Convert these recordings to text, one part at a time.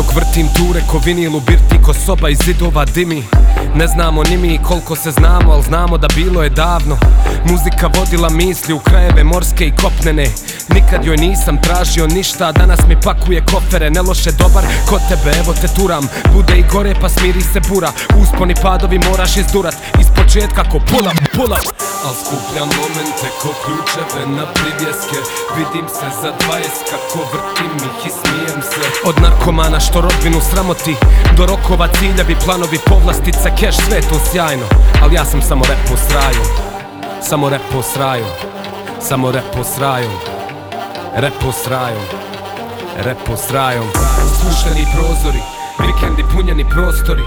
Vrtim ture ko vinil u birti ko soba iz zidova dimi. Ne znamo ni mi koliko se znamo, al znamo da bilo je davno. Muzika vodila misli u krajeve morske i kopnene. Nikad joj nisam tražio ništa, danas mi pakuje kofere Ne loše dobar, kod tebe evo te turam. Bude i gore pa smiri se bura Usponi padovi moraš izdurat. Iz početka ko pula, pula. Al skupljam momente ko ključeve na privjeske. Vidim se za 20 kako vrtim ih i smijem se. Od narkomana što rodbinu sramoti. Do rokova ciljevi, planovi, povlastice, keš, sve to sjajno. Al ja sam samo rep po sraju. Samo rep po sraju. Samo rep po sraju. Rep po sraju. Rep po sraju. Spušteni prozori Vikendi punjeni prostori.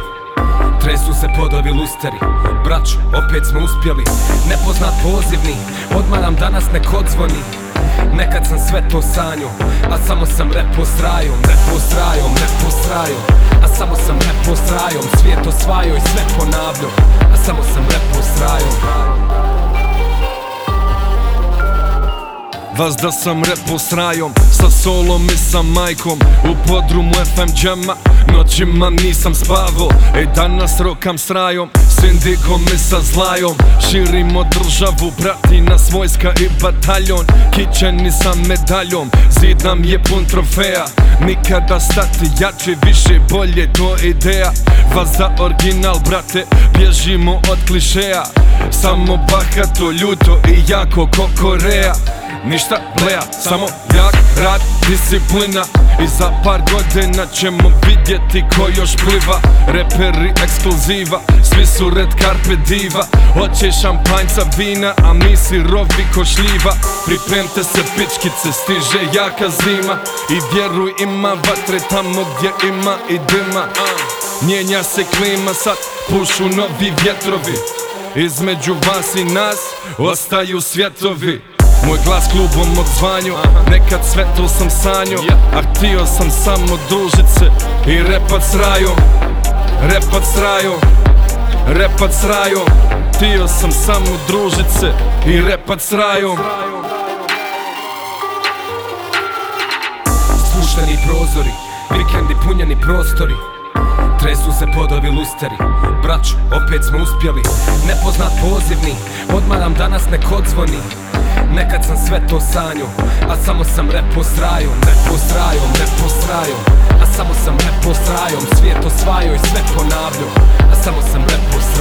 Tresu se podovi lusteri. Braću, opet smo uspjeli. Nepoznat pozivni Odmaram danas nek odzvoni Nekad sam sve to sanju A samo sam repo s rajom Repo s rajom, repo s rajom A samo sam repo s rajom Svijet osvajao i sve ponavljao A samo sam repo s rajom Vas da sam repo s rajom Sa solom i sa majkom U podrumu FM džema Noćima nisam spavo Ej danas rokam s rajom S indigom i sa zlajom. Širimo državu Prati nas vojska i bataljon Kićeni sa medaljom Zid nam je pun trofeja. Nikada stati jače više bolje to ideja. Vas za original brate Bježimo od klišeja. Samo bahato, ljuto i jako ko Koreja Ništa bleja, samo jak rad, disciplina. I za par godina ćemo vidjeti ko još pliva. Reperi ekskluziva, svi su red carpe diva. Hoće šampanjca vina, a mi sirovi ko šljiva. Pripremte se pičkice, stiže jaka zima. I vjeruj ima vatre tamo gdje ima i dima. Mijenja se klima, sad pušu novi vjetrovi. Između vas i nas ostaju svjetovi moj glas klubom odzvanju Nekad sve to sam sanju A htio sam samo družit se I repat s rajom Repat s rajom Repat s rajom Htio sam samo družit se I repat s rajom Spušteni prozori Vikendi punjeni prostori Tresu se podovi lusteri. Braću, opet smo uspjeli Nepoznat pozivni Odmaram danas nek odzvoni Nekad sam sve to sanju A samo sam repo s rajom Repo s rajom, A samo sam repo s Svijet osvajao i sve ponavljao A samo sam repo s